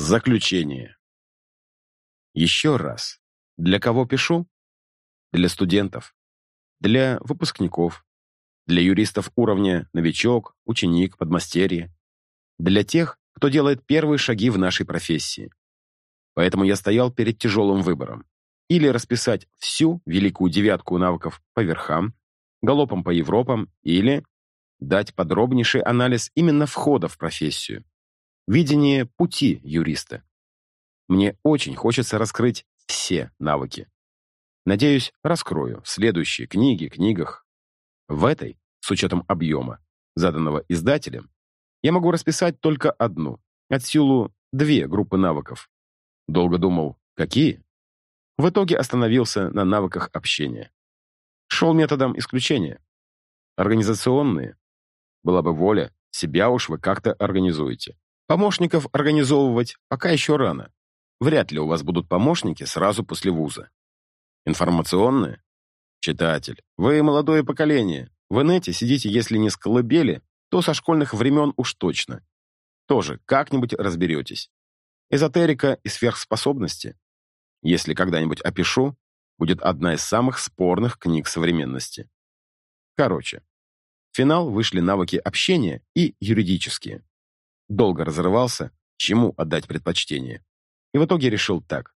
Заключение. Еще раз. Для кого пишу? Для студентов. Для выпускников. Для юристов уровня новичок, ученик, подмастерье. Для тех, кто делает первые шаги в нашей профессии. Поэтому я стоял перед тяжелым выбором. Или расписать всю великую девятку навыков по верхам, галопом по Европам, или дать подробнейший анализ именно входа в профессию, видение пути юриста. Мне очень хочется раскрыть все навыки. Надеюсь, раскрою в следующей книге, книгах. В этой, с учетом объема, заданного издателем, я могу расписать только одну, от силу две группы навыков. Долго думал, какие? В итоге остановился на навыках общения. Шел методом исключения. Организационные. Была бы воля, себя уж вы как-то организуете. Помощников организовывать пока еще рано. Вряд ли у вас будут помощники сразу после вуза. Информационные? Читатель, вы молодое поколение. В инете сидите, если не с колыбели, то со школьных времен уж точно. Тоже как-нибудь разберетесь. Эзотерика и сверхспособности, если когда-нибудь опишу, будет одна из самых спорных книг современности. Короче, в финал вышли навыки общения и юридические. Долго разрывался, чему отдать предпочтение. И в итоге решил так.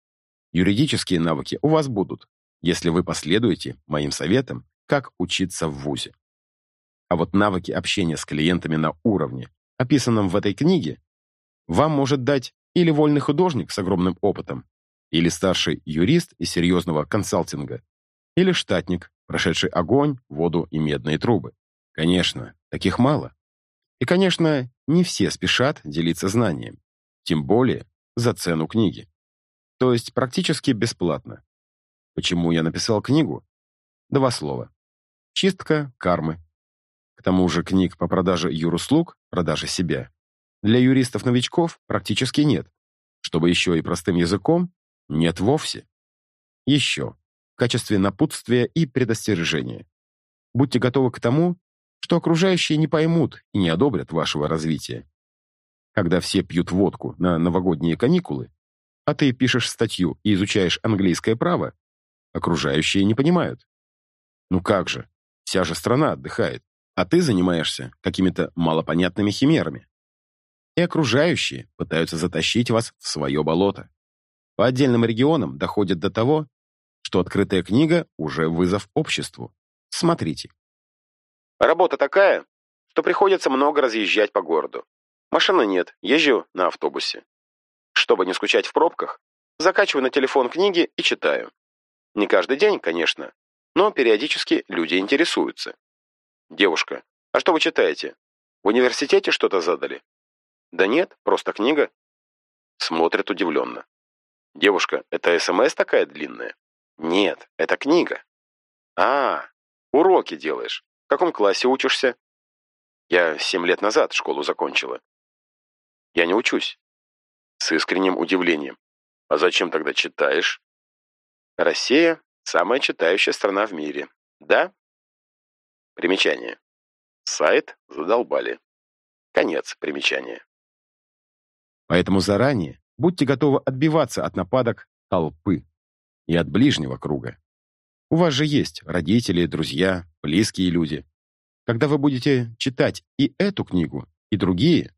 Юридические навыки у вас будут, если вы последуете моим советам, как учиться в ВУЗе. А вот навыки общения с клиентами на уровне, описанном в этой книге, вам может дать или вольный художник с огромным опытом, или старший юрист из серьезного консалтинга, или штатник, прошедший огонь, воду и медные трубы. Конечно, таких мало. И, конечно, не все спешат делиться знанием, тем более за цену книги. То есть практически бесплатно. Почему я написал книгу? Два слова. Чистка кармы. К тому же книг по продаже юруслуг, продаже себя, для юристов-новичков практически нет. Чтобы еще и простым языком, нет вовсе. Еще. В качестве напутствия и предостережения. Будьте готовы к тому, что окружающие не поймут и не одобрят вашего развития. Когда все пьют водку на новогодние каникулы, а ты пишешь статью и изучаешь английское право, окружающие не понимают. Ну как же, вся же страна отдыхает, а ты занимаешься какими-то малопонятными химерами. И окружающие пытаются затащить вас в свое болото. По отдельным регионам доходит до того, что открытая книга уже вызов обществу. Смотрите. Работа такая, что приходится много разъезжать по городу. Машины нет, езжу на автобусе. Чтобы не скучать в пробках, закачиваю на телефон книги и читаю. Не каждый день, конечно, но периодически люди интересуются. Девушка, а что вы читаете? В университете что-то задали? Да нет, просто книга. Смотрит удивленно. Девушка, это СМС такая длинная? Нет, это книга. А, уроки делаешь. В каком классе учишься? Я семь лет назад школу закончила. Я не учусь. С искренним удивлением. А зачем тогда читаешь? Россия – самая читающая страна в мире. Да? Примечание. Сайт задолбали. Конец примечания. Поэтому заранее будьте готовы отбиваться от нападок толпы и от ближнего круга. У вас же есть родители, друзья, близкие люди. Когда вы будете читать и эту книгу, и другие,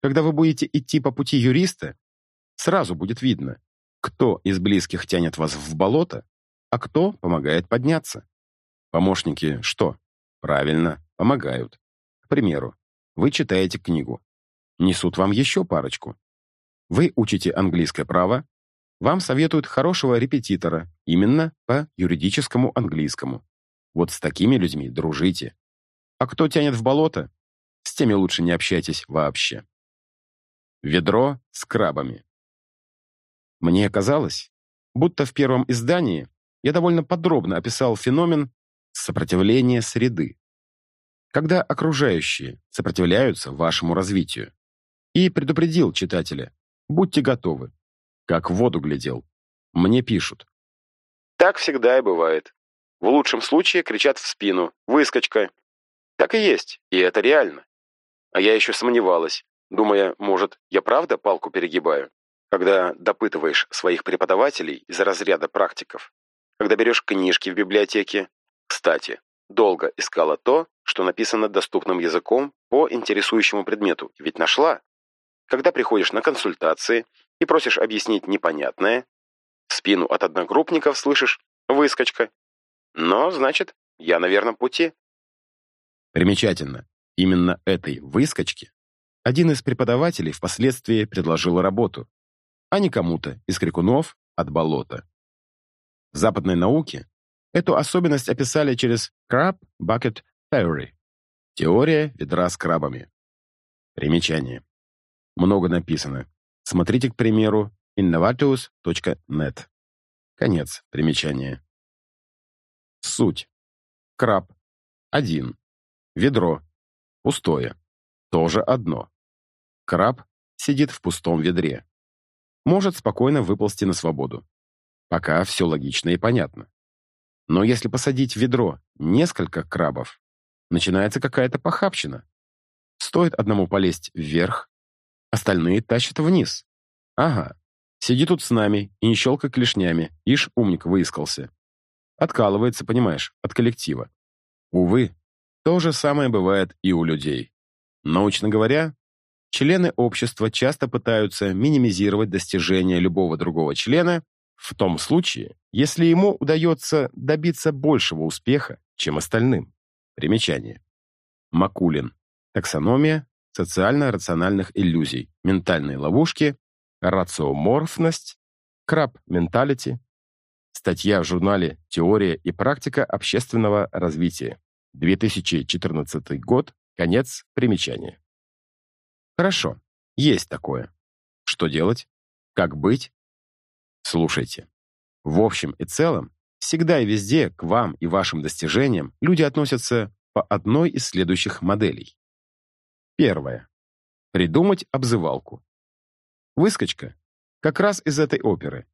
когда вы будете идти по пути юриста, сразу будет видно, кто из близких тянет вас в болото, а кто помогает подняться. Помощники что? Правильно, помогают. К примеру, вы читаете книгу. Несут вам еще парочку. Вы учите английское право, вам советуют хорошего репетитора именно по юридическому английскому. Вот с такими людьми дружите. А кто тянет в болото, с теми лучше не общайтесь вообще. Ведро с крабами. Мне казалось, будто в первом издании я довольно подробно описал феномен сопротивления среды, когда окружающие сопротивляются вашему развитию, и предупредил читателя, Будьте готовы. Как в воду глядел. Мне пишут. Так всегда и бывает. В лучшем случае кричат в спину «Выскочка!». Так и есть, и это реально. А я еще сомневалась, думая, может, я правда палку перегибаю? когда допытываешь своих преподавателей из разряда практиков, когда берешь книжки в библиотеке. Кстати, долго искала то, что написано доступным языком по интересующему предмету, ведь нашла. Когда приходишь на консультации и просишь объяснить непонятное, в спину от одногруппников слышишь «выскочка». Но, значит, я на верном пути. Примечательно, именно этой выскочке один из преподавателей впоследствии предложил работу, а не кому-то из крикунов от болота. В западной науке эту особенность описали через Crab Bucket Theory – теория ведра с крабами. Примечание. Много написано. Смотрите, к примеру, innovatus.net. Конец примечания. Суть. Краб. Один. Ведро. Пустое. Тоже одно. Краб сидит в пустом ведре. Может спокойно выползти на свободу. Пока все логично и понятно. Но если посадить в ведро несколько крабов, начинается какая-то похабщина. Стоит одному полезть вверх, остальные тащат вниз. Ага, сиди тут с нами и не щелкай клешнями, ишь умник выискался. Откалывается, понимаешь, от коллектива. Увы, то же самое бывает и у людей. Научно говоря, члены общества часто пытаются минимизировать достижения любого другого члена в том случае, если ему удается добиться большего успеха, чем остальным. Примечание. Макулин. Таксономия социально-рациональных иллюзий, ментальные ловушки, рациоморфность, краб-менталити. Статья в журнале «Теория и практика общественного развития». 2014 год. Конец примечания. Хорошо, есть такое. Что делать? Как быть? Слушайте. В общем и целом, всегда и везде к вам и вашим достижениям люди относятся по одной из следующих моделей. Первое. Придумать обзывалку. Выскочка как раз из этой оперы.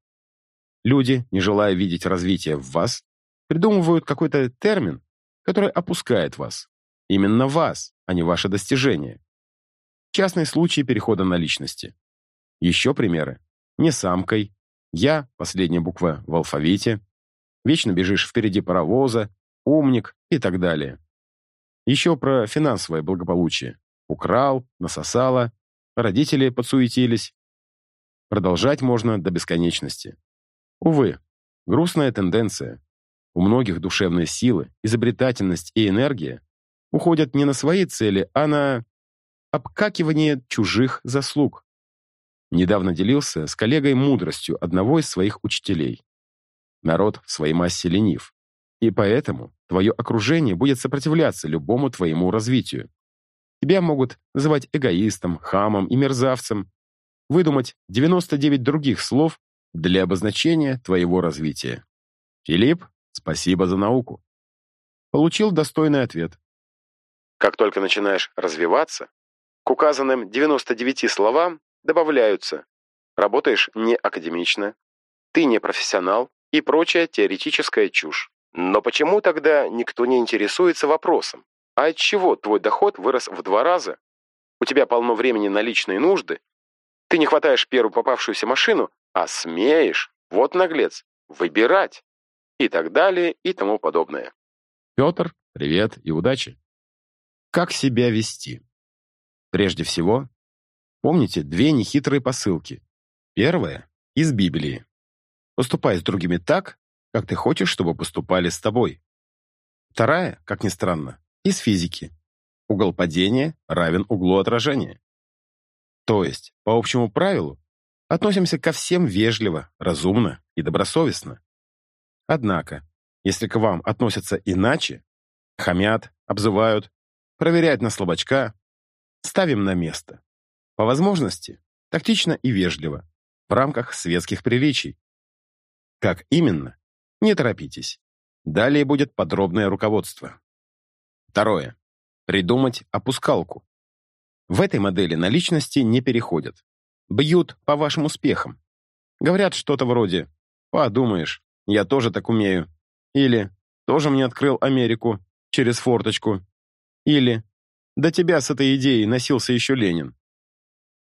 Люди, не желая видеть развития в вас, придумывают какой-то термин, который опускает вас. Именно вас, а не ваше достижение. Частный случай перехода на личности. Еще примеры. Не самкой. Я, последняя буква в алфавите. Вечно бежишь впереди паровоза, умник и так далее. Еще про финансовое благополучие. Украл, насосало, родители подсуетились. Продолжать можно до бесконечности. Увы, грустная тенденция. У многих душевные силы, изобретательность и энергия уходят не на свои цели, а на обкакивание чужих заслуг. Недавно делился с коллегой мудростью одного из своих учителей. Народ в своей массе ленив, и поэтому твое окружение будет сопротивляться любому твоему развитию. Тебя могут называть эгоистом, хамом и мерзавцем, выдумать 99 других слов для обозначения твоего развития. Филипп, спасибо за науку. Получил достойный ответ. Как только начинаешь развиваться, к указанным 99 словам добавляются «работаешь не академично», «ты не профессионал» и прочая теоретическая чушь. Но почему тогда никто не интересуется вопросом, а от чего твой доход вырос в два раза? У тебя полно времени на личные нужды, ты не хватаешь первую попавшуюся машину, а смеешь, вот наглец, выбирать и так далее и тому подобное. Петр, привет и удачи. Как себя вести? Прежде всего, помните две нехитрые посылки. Первая — из Библии. Поступай с другими так, как ты хочешь, чтобы поступали с тобой. Вторая, как ни странно, из физики. Угол падения равен углу отражения. То есть, по общему правилу, относимся ко всем вежливо, разумно и добросовестно. Однако, если к вам относятся иначе, хамят, обзывают, проверяют на слабачка, Ставим на место. По возможности, тактично и вежливо, в рамках светских приличий. Как именно? Не торопитесь. Далее будет подробное руководство. Второе. Придумать опускалку. В этой модели на личности не переходят. Бьют по вашим успехам. Говорят что-то вроде «Подумаешь, я тоже так умею». Или «Тоже мне открыл Америку через форточку». Или до тебя с этой идеей носился еще Ленин.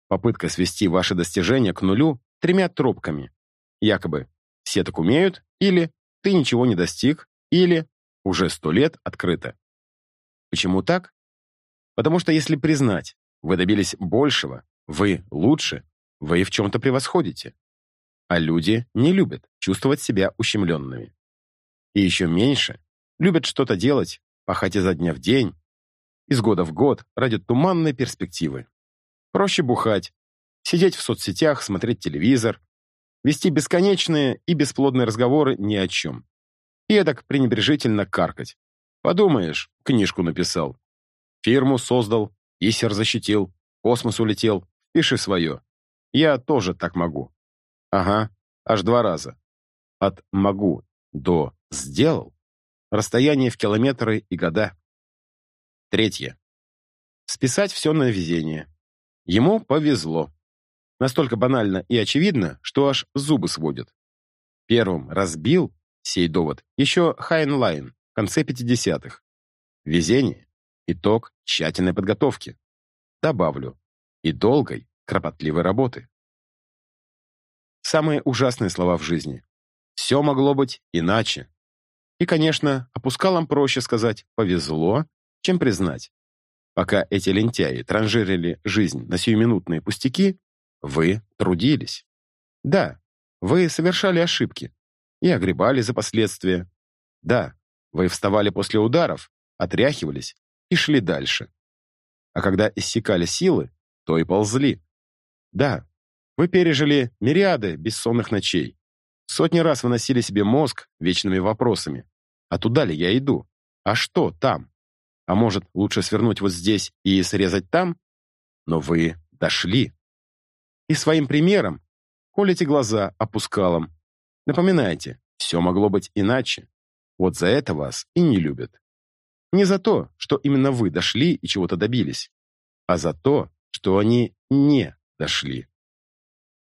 Попытка свести ваши достижения к нулю тремя тропками. Якобы все так умеют, или ты ничего не достиг, или уже сто лет открыто. Почему так? Потому что если признать, вы добились большего, вы лучше, вы в чем-то превосходите. А люди не любят чувствовать себя ущемленными. И еще меньше любят что-то делать, пахать изо дня в день, из года в год ради туманной перспективы. Проще бухать, сидеть в соцсетях, смотреть телевизор, вести бесконечные и бесплодные разговоры ни о чем. И эдак пренебрежительно каркать. Подумаешь, книжку написал. Фирму создал, Исер защитил, космос улетел, пиши свое. Я тоже так могу. Ага, аж два раза. От «могу» до «сделал» расстояние в километры и года. Третье. Списать все на везение. Ему повезло. Настолько банально и очевидно, что аж зубы сводят. Первым разбил сей довод еще Хайнлайн конце 50-х. Везение – итог тщательной подготовки. Добавлю, и долгой, кропотливой работы. Самые ужасные слова в жизни. Все могло быть иначе. И, конечно, опускалам проще сказать «повезло», чем признать. Пока эти лентяи транжирили жизнь на сиюминутные пустяки, вы трудились. Да, вы совершали ошибки и огребали за последствия. Да, вы вставали после ударов, отряхивались и шли дальше. А когда иссякали силы, то и ползли. Да, вы пережили мириады бессонных ночей. Сотни раз выносили себе мозг вечными вопросами. А туда ли я иду? А что там? А может, лучше свернуть вот здесь и срезать там? Но вы дошли. И своим примером колите глаза опускалом. Напоминайте, все могло быть иначе. Вот за это вас и не любят. Не за то, что именно вы дошли и чего-то добились, а за то, что они не дошли.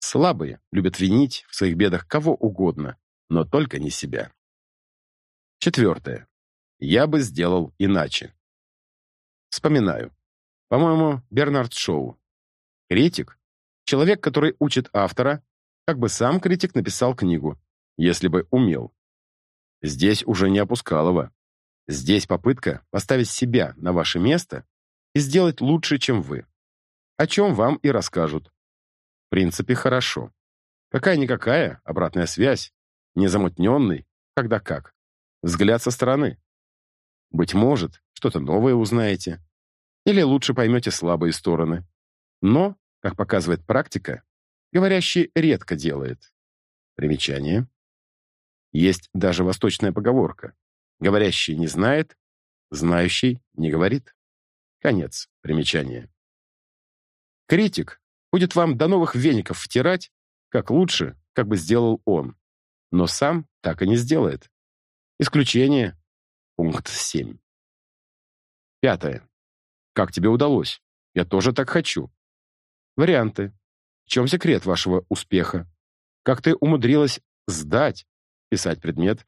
Слабые любят винить в своих бедах кого угодно, но только не себя. Четвертое. Я бы сделал иначе. Вспоминаю. По-моему, Бернард Шоу. Критик — человек, который учит автора, как бы сам критик написал книгу, если бы умел. Здесь уже не Опускалова. Здесь попытка поставить себя на ваше место и сделать лучше, чем вы. О чем вам и расскажут. В принципе, хорошо. Какая-никакая обратная связь, незамутненный, когда как. Взгляд со стороны. Быть может, что-то новое узнаете. Или лучше поймете слабые стороны. Но, как показывает практика, говорящий редко делает. Примечание. Есть даже восточная поговорка. Говорящий не знает, знающий не говорит. Конец примечания. Критик будет вам до новых веников втирать, как лучше, как бы сделал он. Но сам так и не сделает. Исключение. Пункт 7. Пятое. Как тебе удалось? Я тоже так хочу. Варианты. В чем секрет вашего успеха? Как ты умудрилась сдать, писать предмет?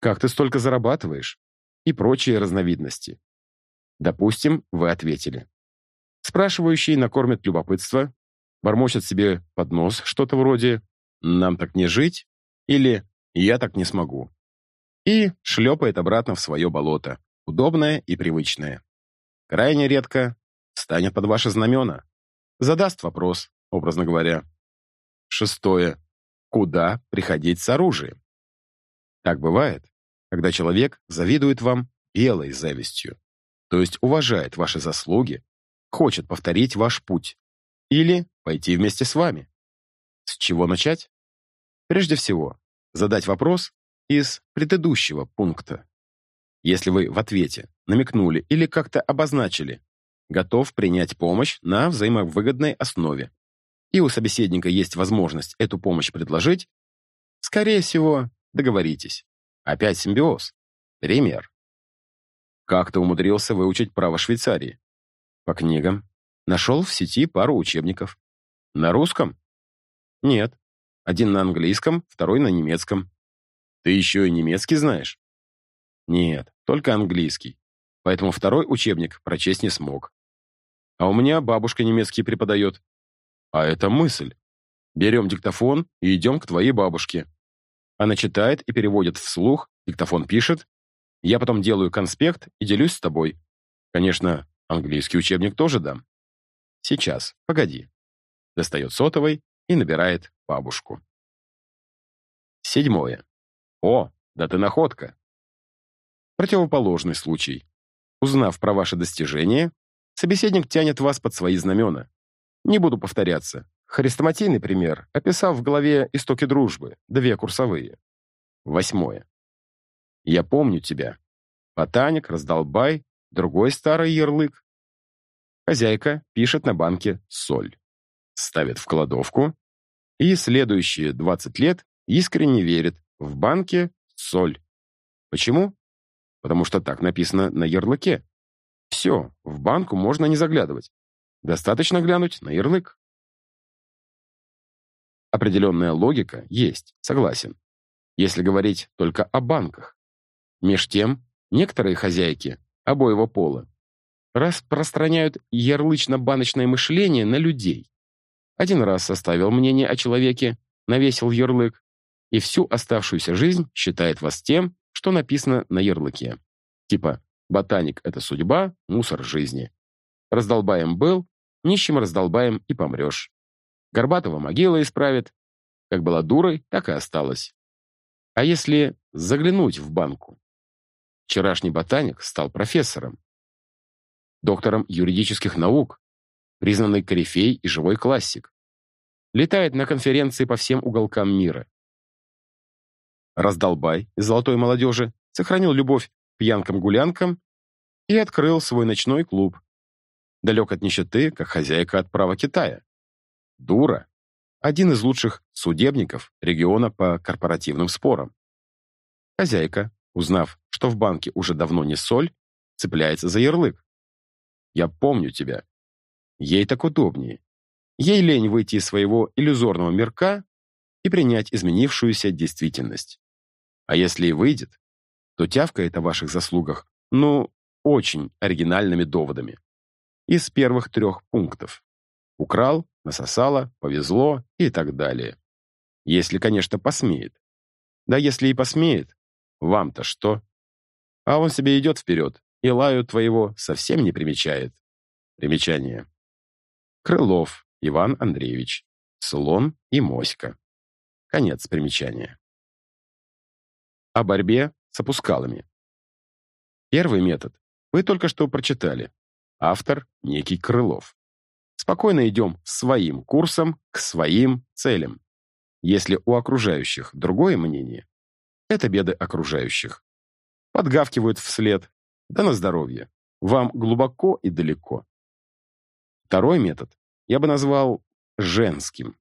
Как ты столько зарабатываешь? И прочие разновидности. Допустим, вы ответили. Спрашивающий накормит любопытство, бормочет себе под нос что-то вроде «нам так не жить» или «я так не смогу» и шлепает обратно в свое болото, удобное и привычное. Крайне редко станет под ваши знамена, задаст вопрос, образно говоря. Шестое. Куда приходить с оружием? Так бывает, когда человек завидует вам белой завистью, то есть уважает ваши заслуги, хочет повторить ваш путь или пойти вместе с вами. С чего начать? Прежде всего, задать вопрос из предыдущего пункта. Если вы в ответе намекнули или как-то обозначили, готов принять помощь на взаимовыгодной основе, и у собеседника есть возможность эту помощь предложить, скорее всего, договоритесь. Опять симбиоз. Пример. Как ты умудрился выучить право Швейцарии? По книгам. Нашел в сети пару учебников. На русском? Нет. Один на английском, второй на немецком. Ты еще и немецкий знаешь? Нет, только английский. Поэтому второй учебник прочесть не смог. А у меня бабушка немецкий преподает. А это мысль. Берем диктофон и идем к твоей бабушке. Она читает и переводит вслух, диктофон пишет. Я потом делаю конспект и делюсь с тобой. Конечно, английский учебник тоже дам. Сейчас, погоди. Достает сотовый и набирает бабушку. Седьмое. О, да ты находка. Противоположный случай. Узнав про ваши достижения, собеседник тянет вас под свои знамена. Не буду повторяться. Хрестоматийный пример, описав в главе «Истоки дружбы», две курсовые. Восьмое. «Я помню тебя». Ботаник, раздолбай, другой старый ярлык. Хозяйка пишет на банке «Соль». Ставит в кладовку и следующие 20 лет искренне верит в банке «Соль». Почему? Потому что так написано на ярлыке. Все, в банку можно не заглядывать. Достаточно глянуть на ярлык. Определенная логика есть, согласен. Если говорить только о банках. Меж тем, некоторые хозяйки обоего пола распространяют ярлычно-баночное мышление на людей. Один раз составил мнение о человеке, навесил ярлык, и всю оставшуюся жизнь считает вас тем, что написано на ярлыке. Типа «ботаник — это судьба, мусор жизни». Раздолбаем был, нищим раздолбаем и помрешь. Горбатого могила исправит. Как была дурой, так и осталась. А если заглянуть в банку? Вчерашний ботаник стал профессором, доктором юридических наук, признанный корифей и живой классик. Летает на конференции по всем уголкам мира. Раздолбай из золотой молодежи сохранил любовь пьянкам-гулянкам и открыл свой ночной клуб. Далек от нищеты, как хозяйка от права Китая. Дура. Один из лучших судебников региона по корпоративным спорам. Хозяйка, узнав, что в банке уже давно не соль, цепляется за ярлык. «Я помню тебя». Ей так удобнее. Ей лень выйти из своего иллюзорного мирка и принять изменившуюся действительность. А если и выйдет, то тявкает о ваших заслугах, ну, очень оригинальными доводами. Из первых трех пунктов. Украл, насосало, повезло и так далее. Если, конечно, посмеет. Да если и посмеет, вам-то что? А он себе идет вперед и лаю твоего совсем не примечает. Примечание. Крылов Иван Андреевич. Слон и моська. Конец примечания. О борьбе с опускалами. Первый метод вы только что прочитали. Автор – некий Крылов. Спокойно идем своим курсом к своим целям. Если у окружающих другое мнение, это беды окружающих. Подгавкивают вслед, да на здоровье. Вам глубоко и далеко. Второй метод я бы назвал женским.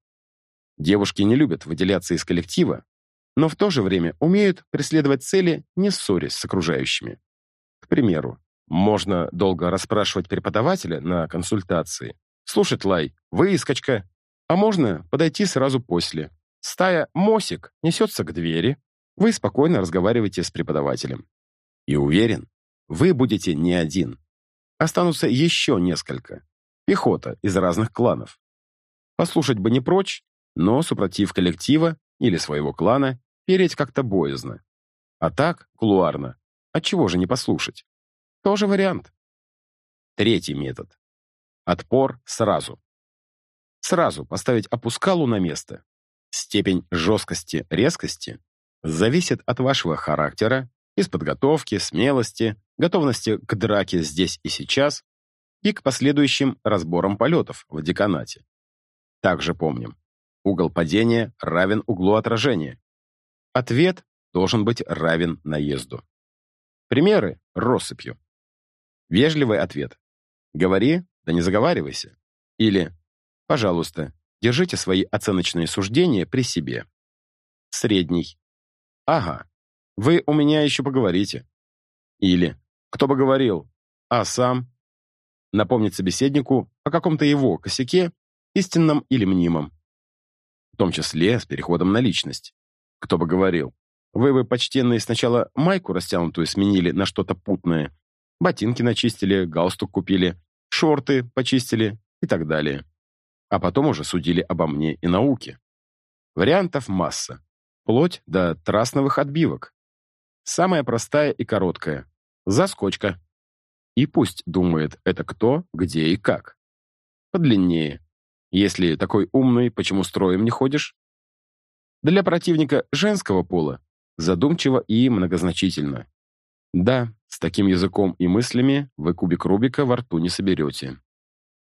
Девушки не любят выделяться из коллектива, но в то же время умеют преследовать цели, не ссорясь с окружающими. К примеру, можно долго расспрашивать преподавателя на консультации, слушать лай, выскочка, а можно подойти сразу после. Стая «Мосик» несется к двери, вы спокойно разговариваете с преподавателем. И уверен, вы будете не один. Останутся еще несколько. Пехота из разных кланов. Послушать бы не прочь, но, супротив коллектива или своего клана, переть как-то боязно. А так, кулуарно, отчего же не послушать? Тоже вариант. Третий метод. Отпор сразу. Сразу поставить опускалу на место. Степень жесткости, резкости зависит от вашего характера, из подготовки, смелости, готовности к драке здесь и сейчас и к последующим разборам полетов в деканате. Также помним, угол падения равен углу отражения. Ответ должен быть равен наезду. Примеры россыпью. Вежливый ответ. Говори, да не заговаривайся. Или, пожалуйста, держите свои оценочные суждения при себе. Средний. Ага, вы у меня еще поговорите. Или, кто бы говорил, а сам? Напомнить собеседнику о каком-то его косяке, истинном или мнимом. В том числе с переходом на личность. Кто бы говорил, вы бы, почтенные, сначала майку растянутую сменили на что-то путное, Ботинки начистили, галстук купили, шорты почистили и так далее. А потом уже судили обо мне и науке. Вариантов масса. Вплоть до трасновых отбивок. Самая простая и короткая. Заскочка. И пусть думает, это кто, где и как. Подлиннее. Если такой умный, почему строем не ходишь? Для противника женского пола задумчиво и многозначительно. Да, с таким языком и мыслями вы кубик Рубика во рту не соберете.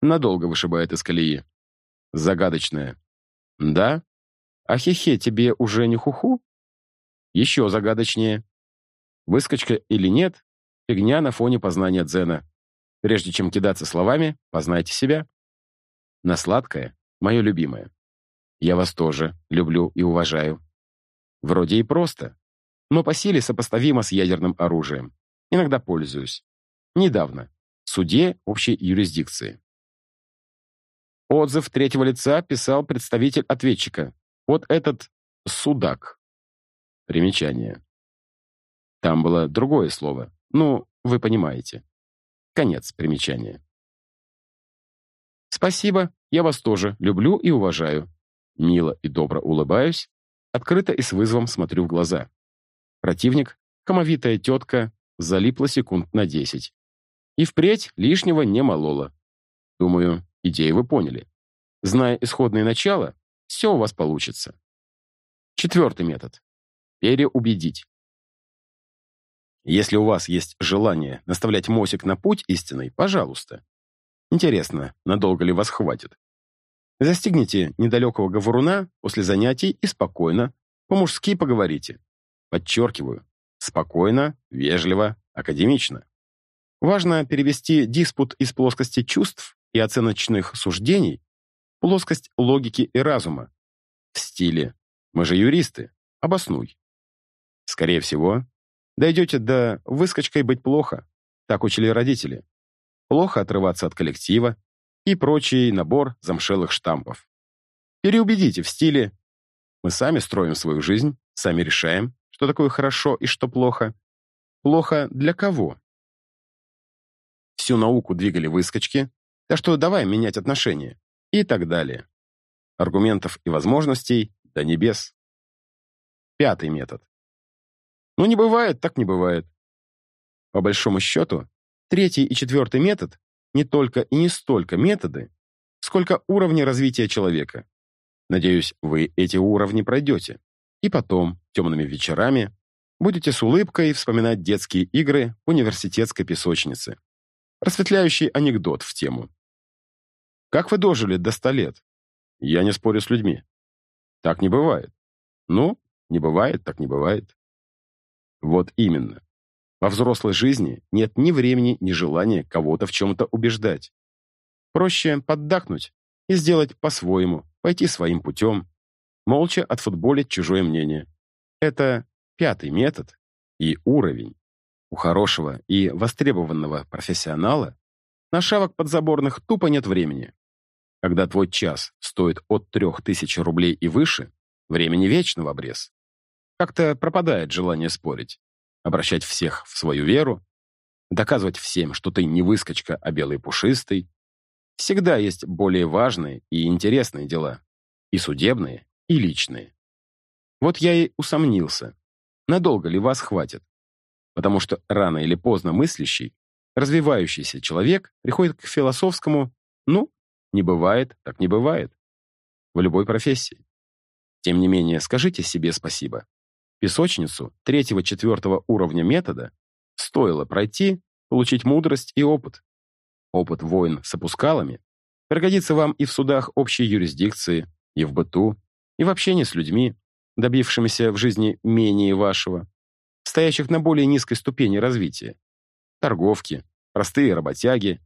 Надолго вышибает из колеи. Загадочное. Да? А хе-хе тебе уже не хуху? Еще загадочнее. Выскочка или нет, фигня на фоне познания дзена. Прежде чем кидаться словами, познайте себя. На сладкое — мое любимое. Я вас тоже люблю и уважаю. Вроде и просто, но по силе сопоставимо с ядерным оружием. Иногда пользуюсь. Недавно. В суде общей юрисдикции. Отзыв третьего лица писал представитель ответчика. Вот этот судак. Примечание. Там было другое слово. Ну, вы понимаете. Конец примечания. Спасибо, я вас тоже люблю и уважаю. Мило и добро улыбаюсь, открыто и с вызовом смотрю в глаза. Противник, комовитая тетка, залипла секунд на десять. И впредь лишнего не молола. Думаю, идею вы поняли. Зная исходное начало, все у вас получится. Четвертый метод. Переубедить. Если у вас есть желание наставлять Мосик на путь истинный, пожалуйста. Интересно, надолго ли вас хватит? Застигните недалекого говоруна после занятий и спокойно, по-мужски поговорите. Подчеркиваю, спокойно, вежливо, академично. Важно перевести диспут из плоскости чувств и оценочных суждений в плоскость логики и разума. В стиле «Мы же юристы, обоснуй». Скорее всего, дойдете до «выскочкой быть плохо», так учили родители. Плохо отрываться от коллектива, и прочий набор замшелых штампов. Переубедите в стиле «Мы сами строим свою жизнь, сами решаем, что такое хорошо и что плохо. Плохо для кого?» Всю науку двигали выскочки, так что давай менять отношения. И так далее. Аргументов и возможностей до небес. Пятый метод. Ну, не бывает, так не бывает. По большому счету, третий и четвертый метод не только и не столько методы, сколько уровни развития человека. Надеюсь, вы эти уровни пройдете. И потом, темными вечерами, будете с улыбкой вспоминать детские игры университетской песочнице. Просветляющий анекдот в тему. Как вы дожили до ста лет? Я не спорю с людьми. Так не бывает. Ну, не бывает, так не бывает. Вот именно. Во взрослой жизни нет ни времени, ни желания кого-то в чем-то убеждать. Проще поддакнуть и сделать по-своему, пойти своим путем, молча отфутболить чужое мнение. Это пятый метод и уровень. У хорошего и востребованного профессионала на шавок подзаборных тупо нет времени. Когда твой час стоит от трех тысяч рублей и выше, времени вечно в обрез. Как-то пропадает желание спорить обращать всех в свою веру, доказывать всем, что ты не выскочка, а белый пушистый. Всегда есть более важные и интересные дела. И судебные, и личные. Вот я и усомнился, надолго ли вас хватит. Потому что рано или поздно мыслящий, развивающийся человек приходит к философскому «ну, не бывает, так не бывает» в любой профессии. Тем не менее, скажите себе спасибо. Песочницу третьего-четвертого уровня метода стоило пройти, получить мудрость и опыт. Опыт войн с опускалами пригодится вам и в судах общей юрисдикции, и в быту, и в общении с людьми, добившимися в жизни менее вашего, стоящих на более низкой ступени развития. Торговки, простые работяги,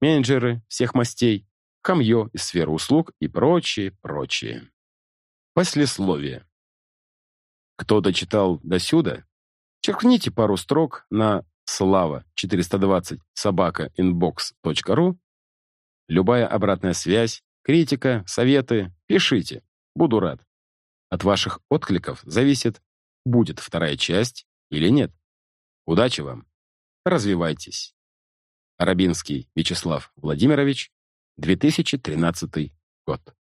менеджеры всех мастей, камье из сферы услуг и прочее, прочее. Послесловие. Кто дочитал до сюда, черкните пару строк на слава 420 собака inbox.ru. Любая обратная связь, критика, советы пишите. Буду рад. От ваших откликов зависит, будет вторая часть или нет. Удачи вам. Развивайтесь. Рабинский Вячеслав Владимирович, 2013 год.